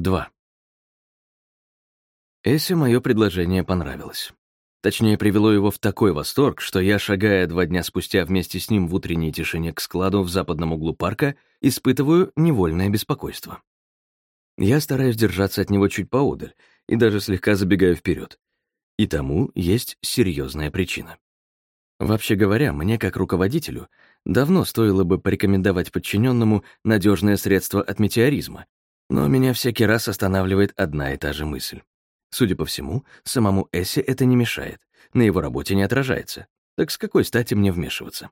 2. Эссе мое предложение понравилось. Точнее, привело его в такой восторг, что я, шагая два дня спустя вместе с ним в утренней тишине к складу в западном углу парка, испытываю невольное беспокойство. Я стараюсь держаться от него чуть поодаль и даже слегка забегаю вперед. И тому есть серьезная причина. Вообще говоря, мне как руководителю давно стоило бы порекомендовать подчиненному надежное средство от метеоризма, но меня всякий раз останавливает одна и та же мысль. Судя по всему, самому Эссе это не мешает, на его работе не отражается. Так с какой стати мне вмешиваться?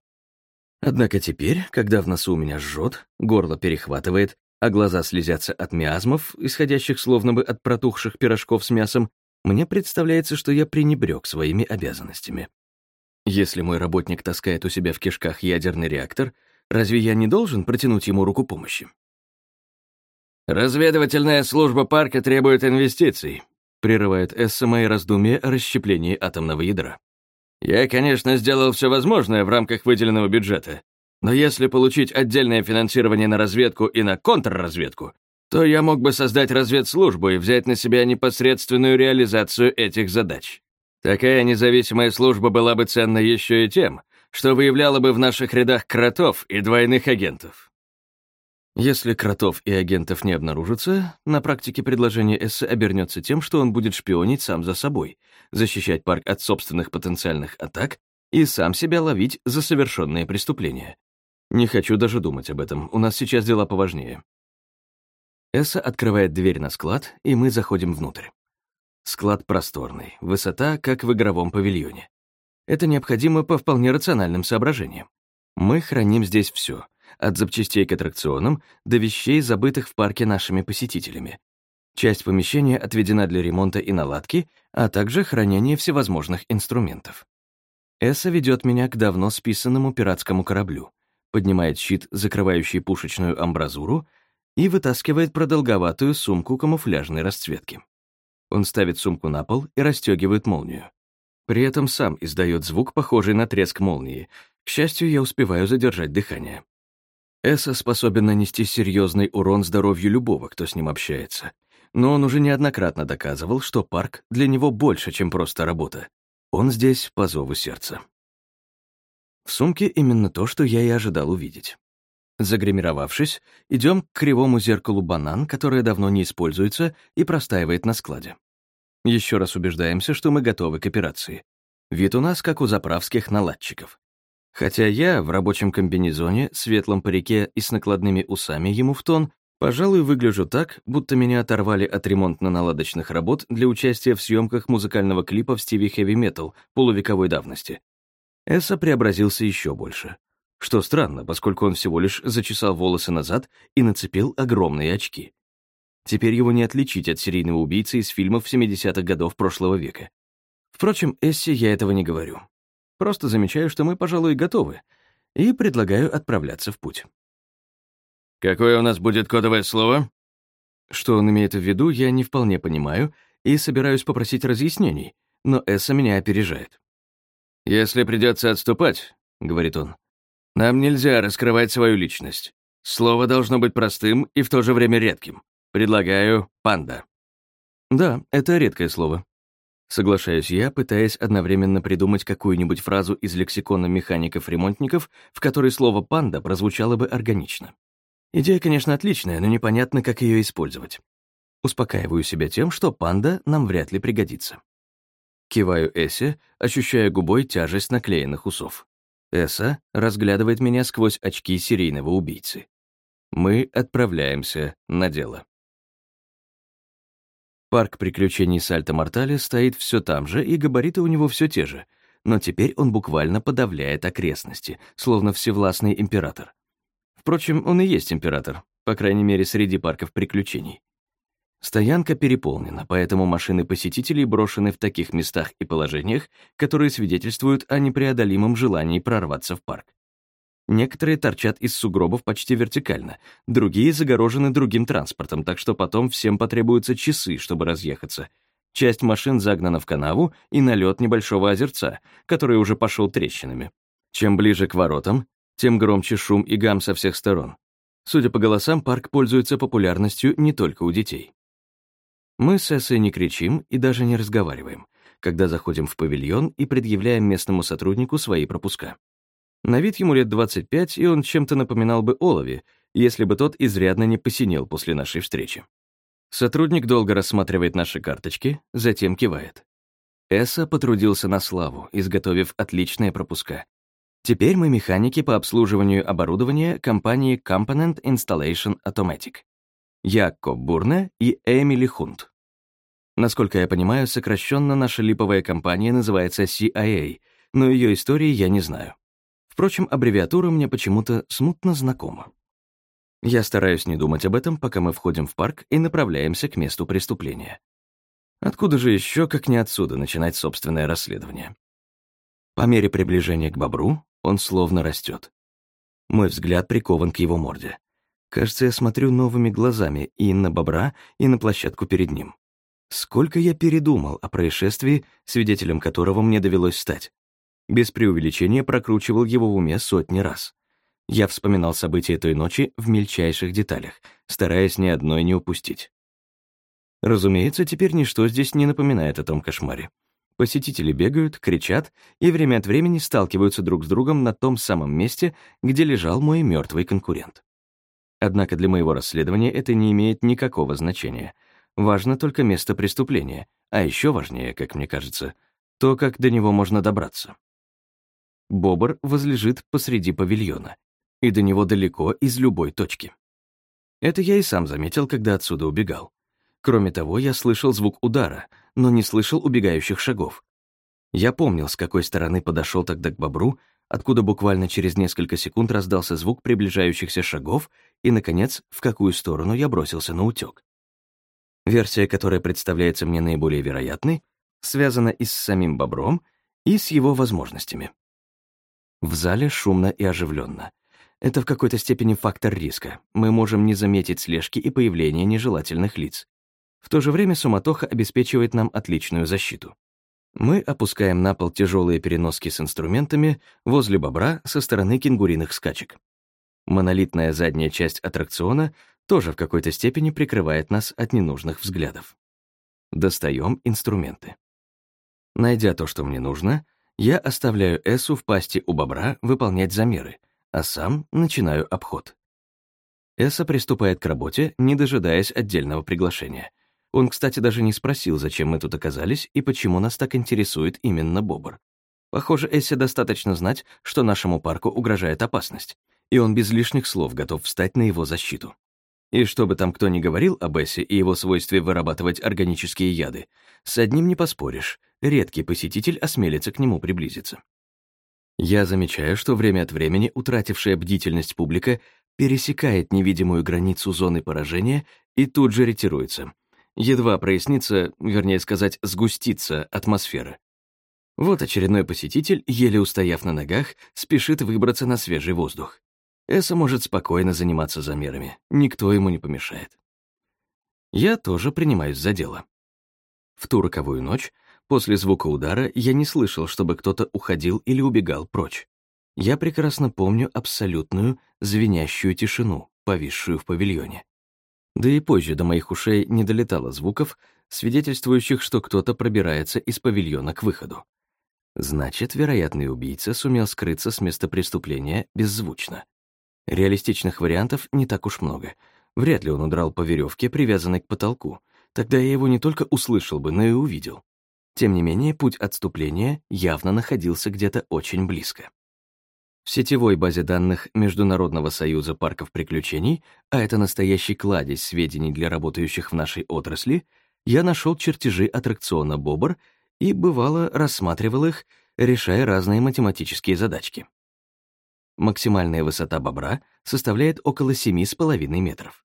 Однако теперь, когда в носу у меня жжет, горло перехватывает, а глаза слезятся от миазмов, исходящих словно бы от протухших пирожков с мясом, мне представляется, что я пренебрег своими обязанностями. Если мой работник таскает у себя в кишках ядерный реактор, разве я не должен протянуть ему руку помощи? «Разведывательная служба парка требует инвестиций», прерывает Эсса мои раздумья о расщеплении атомного ядра. «Я, конечно, сделал все возможное в рамках выделенного бюджета, но если получить отдельное финансирование на разведку и на контрразведку, то я мог бы создать разведслужбу и взять на себя непосредственную реализацию этих задач. Такая независимая служба была бы ценна еще и тем, что выявляла бы в наших рядах кротов и двойных агентов. Если кротов и агентов не обнаружится, на практике предложение Эссе обернется тем, что он будет шпионить сам за собой, защищать парк от собственных потенциальных атак и сам себя ловить за совершенные преступления. Не хочу даже думать об этом, у нас сейчас дела поважнее. Эсса открывает дверь на склад, и мы заходим внутрь. Склад просторный, высота, как в игровом павильоне. Это необходимо по вполне рациональным соображениям. Мы храним здесь все — от запчастей к аттракционам до вещей, забытых в парке нашими посетителями. Часть помещения отведена для ремонта и наладки, а также хранения всевозможных инструментов. Эсса ведет меня к давно списанному пиратскому кораблю, поднимает щит, закрывающий пушечную амбразуру, и вытаскивает продолговатую сумку камуфляжной расцветки. Он ставит сумку на пол и расстегивает молнию. При этом сам издает звук, похожий на треск молнии. К счастью, я успеваю задержать дыхание. Эсса способен нанести серьезный урон здоровью любого, кто с ним общается. Но он уже неоднократно доказывал, что парк для него больше, чем просто работа. Он здесь по зову сердца. В сумке именно то, что я и ожидал увидеть. Загримировавшись, идем к кривому зеркалу банан, которое давно не используется и простаивает на складе. Еще раз убеждаемся, что мы готовы к операции. Вид у нас, как у заправских наладчиков. Хотя я в рабочем комбинезоне, светлом парике и с накладными усами ему в тон, пожалуй, выгляжу так, будто меня оторвали от ремонтно-наладочных работ для участия в съемках музыкального клипа в стиле хэви-метал полувековой давности. Эсса преобразился еще больше. Что странно, поскольку он всего лишь зачесал волосы назад и нацепил огромные очки. Теперь его не отличить от серийного убийцы из фильмов 70-х годов прошлого века. Впрочем, Эссе я этого не говорю. Просто замечаю, что мы, пожалуй, готовы, и предлагаю отправляться в путь. «Какое у нас будет кодовое слово?» Что он имеет в виду, я не вполне понимаю и собираюсь попросить разъяснений, но Эсса меня опережает. «Если придется отступать», — говорит он, — «нам нельзя раскрывать свою личность. Слово должно быть простым и в то же время редким. Предлагаю «панда». Да, это редкое слово. Соглашаюсь я, пытаясь одновременно придумать какую-нибудь фразу из лексикона механиков-ремонтников, в которой слово «панда» прозвучало бы органично. Идея, конечно, отличная, но непонятно, как ее использовать. Успокаиваю себя тем, что «панда» нам вряд ли пригодится. Киваю Эссе, ощущая губой тяжесть наклеенных усов. Эсса разглядывает меня сквозь очки серийного убийцы. Мы отправляемся на дело. Парк приключений Сальто-Мортале стоит все там же, и габариты у него все те же, но теперь он буквально подавляет окрестности, словно всевластный император. Впрочем, он и есть император, по крайней мере, среди парков приключений. Стоянка переполнена, поэтому машины посетителей брошены в таких местах и положениях, которые свидетельствуют о непреодолимом желании прорваться в парк. Некоторые торчат из сугробов почти вертикально, другие загорожены другим транспортом, так что потом всем потребуются часы, чтобы разъехаться. Часть машин загнана в канаву и на лед небольшого озерца, который уже пошел трещинами. Чем ближе к воротам, тем громче шум и гам со всех сторон. Судя по голосам, парк пользуется популярностью не только у детей. Мы с Эссой не кричим и даже не разговариваем, когда заходим в павильон и предъявляем местному сотруднику свои пропуска. На вид ему лет 25, и он чем-то напоминал бы Олови, если бы тот изрядно не посинел после нашей встречи. Сотрудник долго рассматривает наши карточки, затем кивает. Эсса потрудился на славу, изготовив отличные пропуска. Теперь мы механики по обслуживанию оборудования компании Component Installation Automatic. Я Коб Бурне и Эмили Хунт. Насколько я понимаю, сокращенно наша липовая компания называется CIA, но ее истории я не знаю. Впрочем, аббревиатура мне почему-то смутно знакома. Я стараюсь не думать об этом, пока мы входим в парк и направляемся к месту преступления. Откуда же еще, как не отсюда, начинать собственное расследование? По мере приближения к бобру он словно растет. Мой взгляд прикован к его морде. Кажется, я смотрю новыми глазами и на бобра, и на площадку перед ним. Сколько я передумал о происшествии, свидетелем которого мне довелось стать. Без преувеличения прокручивал его в уме сотни раз. Я вспоминал события той ночи в мельчайших деталях, стараясь ни одной не упустить. Разумеется, теперь ничто здесь не напоминает о том кошмаре. Посетители бегают, кричат и время от времени сталкиваются друг с другом на том самом месте, где лежал мой мертвый конкурент. Однако для моего расследования это не имеет никакого значения. Важно только место преступления, а еще важнее, как мне кажется, то, как до него можно добраться. Бобр возлежит посреди павильона, и до него далеко из любой точки. Это я и сам заметил, когда отсюда убегал. Кроме того, я слышал звук удара, но не слышал убегающих шагов. Я помнил, с какой стороны подошел тогда к бобру, откуда буквально через несколько секунд раздался звук приближающихся шагов, и, наконец, в какую сторону я бросился на утёк. Версия, которая представляется мне наиболее вероятной, связана и с самим бобром, и с его возможностями. В зале шумно и оживленно. Это в какой-то степени фактор риска. Мы можем не заметить слежки и появления нежелательных лиц. В то же время суматоха обеспечивает нам отличную защиту. Мы опускаем на пол тяжелые переноски с инструментами возле бобра со стороны кенгуриных скачек. Монолитная задняя часть аттракциона тоже в какой-то степени прикрывает нас от ненужных взглядов. Достаем инструменты. Найдя то, что мне нужно, я оставляю Эсу в пасти у бобра выполнять замеры, а сам начинаю обход. Эса приступает к работе, не дожидаясь отдельного приглашения. Он, кстати, даже не спросил, зачем мы тут оказались и почему нас так интересует именно бобр. Похоже, Эссе достаточно знать, что нашему парку угрожает опасность, и он без лишних слов готов встать на его защиту. И что бы там кто ни говорил об Эссе и его свойстве вырабатывать органические яды, с одним не поспоришь, редкий посетитель осмелится к нему приблизиться. Я замечаю, что время от времени утратившая бдительность публика пересекает невидимую границу зоны поражения и тут же ретируется. Едва прояснится, вернее сказать, сгустится атмосфера. Вот очередной посетитель, еле устояв на ногах, спешит выбраться на свежий воздух. Эса может спокойно заниматься замерами, никто ему не помешает. Я тоже принимаюсь за дело. В ту роковую ночь После звука удара я не слышал, чтобы кто-то уходил или убегал прочь. Я прекрасно помню абсолютную звенящую тишину, повисшую в павильоне. Да и позже до моих ушей не долетало звуков, свидетельствующих, что кто-то пробирается из павильона к выходу. Значит, вероятный убийца сумел скрыться с места преступления беззвучно. Реалистичных вариантов не так уж много. Вряд ли он удрал по веревке, привязанной к потолку. Тогда я его не только услышал бы, но и увидел. Тем не менее, путь отступления явно находился где-то очень близко. В сетевой базе данных Международного союза парков приключений, а это настоящий кладезь сведений для работающих в нашей отрасли, я нашел чертежи аттракциона «Бобр» и, бывало, рассматривал их, решая разные математические задачки. Максимальная высота бобра составляет около 7,5 метров.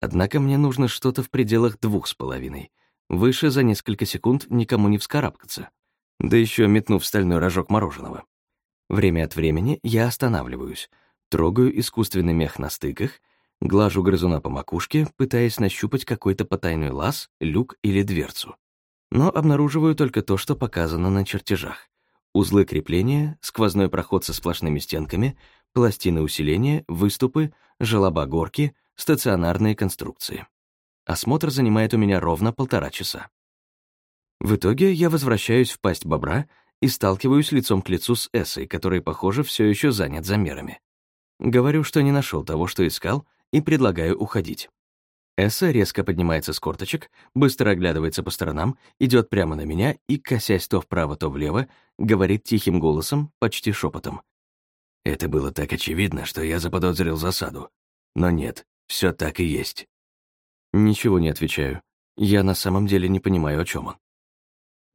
Однако мне нужно что-то в пределах 2,5, Выше за несколько секунд никому не вскарабкаться. Да еще метнув стальной рожок мороженого. Время от времени я останавливаюсь, трогаю искусственный мех на стыках, глажу грызуна по макушке, пытаясь нащупать какой-то потайной лаз, люк или дверцу. Но обнаруживаю только то, что показано на чертежах. Узлы крепления, сквозной проход со сплошными стенками, пластины усиления, выступы, желоба горки, стационарные конструкции. Осмотр занимает у меня ровно полтора часа. В итоге я возвращаюсь в пасть бобра и сталкиваюсь лицом к лицу с Эссой, который, похоже, все еще занят замерами. Говорю, что не нашел того, что искал, и предлагаю уходить. Эсса резко поднимается с корточек, быстро оглядывается по сторонам, идет прямо на меня и, косясь то вправо, то влево, говорит тихим голосом, почти шепотом. Это было так очевидно, что я заподозрил засаду. Но нет, все так и есть. Ничего не отвечаю. Я на самом деле не понимаю, о чем он.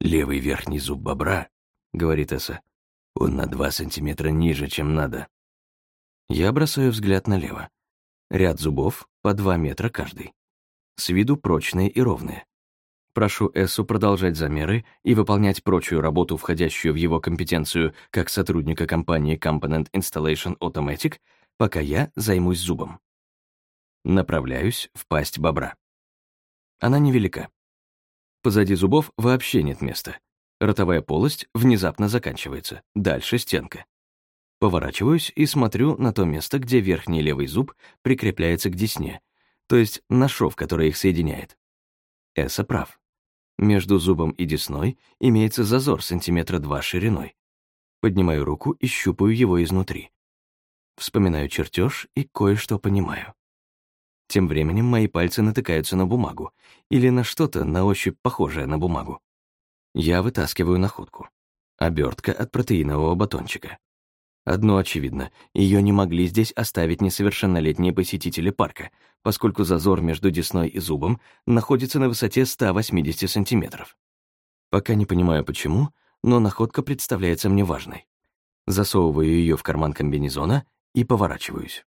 «Левый верхний зуб бобра», — говорит Эсса, — «он на два сантиметра ниже, чем надо». Я бросаю взгляд налево. Ряд зубов по два метра каждый. С виду прочные и ровные. Прошу Эссу продолжать замеры и выполнять прочую работу, входящую в его компетенцию как сотрудника компании Component Installation Automatic, пока я займусь зубом. Направляюсь в пасть бобра. Она невелика. Позади зубов вообще нет места. Ротовая полость внезапно заканчивается. Дальше стенка. Поворачиваюсь и смотрю на то место, где верхний левый зуб прикрепляется к десне, то есть на шов, который их соединяет. Эса прав. Между зубом и десной имеется зазор сантиметра два шириной. Поднимаю руку и щупаю его изнутри. Вспоминаю чертеж и кое-что понимаю. Тем временем мои пальцы натыкаются на бумагу или на что-то на ощупь похожее на бумагу. Я вытаскиваю находку. Обертка от протеинового батончика. Одно очевидно, ее не могли здесь оставить несовершеннолетние посетители парка, поскольку зазор между десной и зубом находится на высоте 180 сантиметров. Пока не понимаю почему, но находка представляется мне важной. Засовываю ее в карман комбинезона и поворачиваюсь.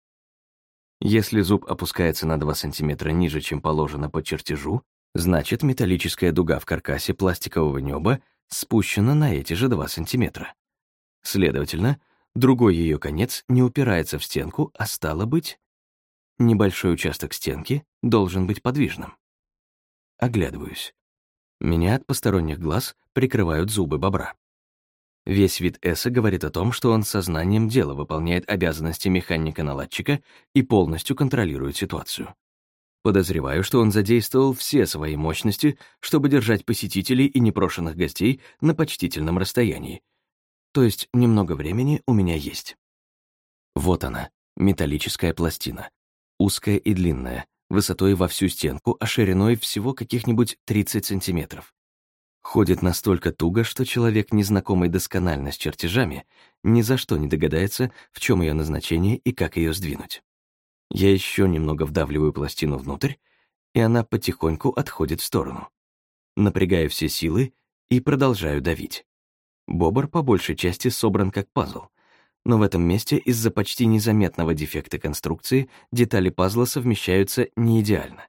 Если зуб опускается на 2 сантиметра ниже, чем положено по чертежу, значит металлическая дуга в каркасе пластикового неба спущена на эти же 2 сантиметра. Следовательно, Другой ее конец не упирается в стенку, а стало быть, небольшой участок стенки должен быть подвижным. Оглядываюсь. Меня от посторонних глаз прикрывают зубы бобра. Весь вид Эсса говорит о том, что он сознанием дела выполняет обязанности механика-наладчика и полностью контролирует ситуацию. Подозреваю, что он задействовал все свои мощности, чтобы держать посетителей и непрошенных гостей на почтительном расстоянии, то есть немного времени у меня есть. Вот она, металлическая пластина. Узкая и длинная, высотой во всю стенку, а шириной всего каких-нибудь 30 сантиметров. Ходит настолько туго, что человек, незнакомый досконально с чертежами, ни за что не догадается, в чем ее назначение и как ее сдвинуть. Я еще немного вдавливаю пластину внутрь, и она потихоньку отходит в сторону. Напрягаю все силы и продолжаю давить. Бобр по большей части собран как пазл, но в этом месте из-за почти незаметного дефекта конструкции детали пазла совмещаются не идеально.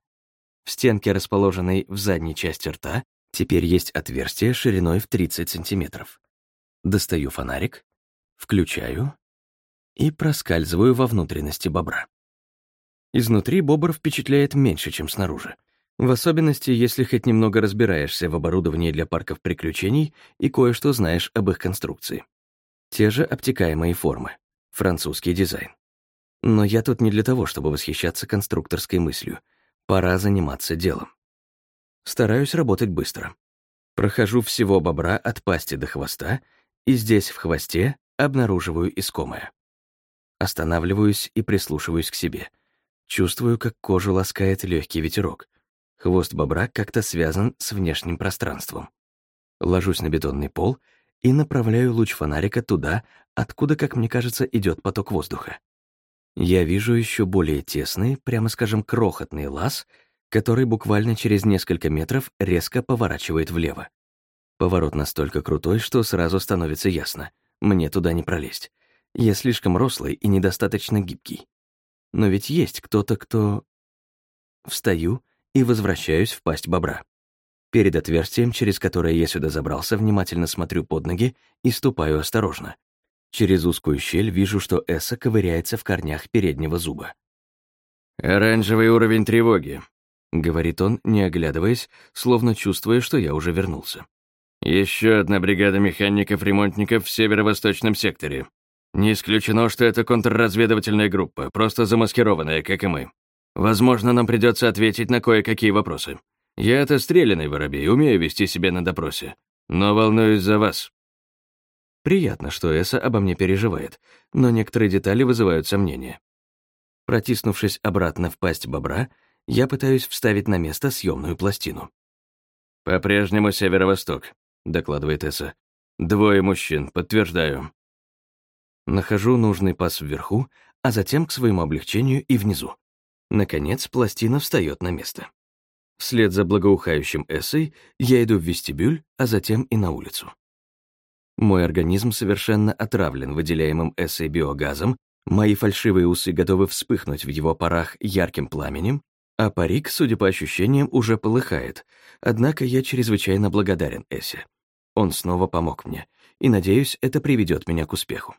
В стенке, расположенной в задней части рта, теперь есть отверстие шириной в 30 сантиметров. Достаю фонарик, включаю и проскальзываю во внутренности бобра. Изнутри бобр впечатляет меньше, чем снаружи. В особенности, если хоть немного разбираешься в оборудовании для парков приключений и кое-что знаешь об их конструкции. Те же обтекаемые формы, французский дизайн. Но я тут не для того, чтобы восхищаться конструкторской мыслью. Пора заниматься делом. Стараюсь работать быстро. Прохожу всего бобра от пасти до хвоста, и здесь, в хвосте, обнаруживаю искомое. Останавливаюсь и прислушиваюсь к себе. Чувствую, как кожу ласкает легкий ветерок, Хвост бобра как-то связан с внешним пространством. Ложусь на бетонный пол и направляю луч фонарика туда, откуда, как мне кажется, идет поток воздуха. Я вижу еще более тесный, прямо скажем, крохотный лаз, который буквально через несколько метров резко поворачивает влево. Поворот настолько крутой, что сразу становится ясно. Мне туда не пролезть. Я слишком рослый и недостаточно гибкий. Но ведь есть кто-то, кто... Встаю и возвращаюсь в пасть бобра. Перед отверстием, через которое я сюда забрался, внимательно смотрю под ноги и ступаю осторожно. Через узкую щель вижу, что Эсса ковыряется в корнях переднего зуба. «Оранжевый уровень тревоги», — говорит он, не оглядываясь, словно чувствуя, что я уже вернулся. «Еще одна бригада механиков-ремонтников в северо-восточном секторе. Не исключено, что это контрразведывательная группа, просто замаскированная, как и мы. Возможно, нам придется ответить на кое-какие вопросы. Я-то стрелянный воробей, умею вести себя на допросе. Но волнуюсь за вас». Приятно, что Эса обо мне переживает, но некоторые детали вызывают сомнения. Протиснувшись обратно в пасть бобра, я пытаюсь вставить на место съемную пластину. «По-прежнему северо-восток», — докладывает Эса. «Двое мужчин, подтверждаю». Нахожу нужный паз вверху, а затем к своему облегчению и внизу. Наконец, пластина встает на место. Вслед за благоухающим эссой я иду в вестибюль, а затем и на улицу. Мой организм совершенно отравлен выделяемым эссой биогазом, мои фальшивые усы готовы вспыхнуть в его парах ярким пламенем, а парик, судя по ощущениям, уже полыхает, однако я чрезвычайно благодарен Эссе. Он снова помог мне, и, надеюсь, это приведет меня к успеху.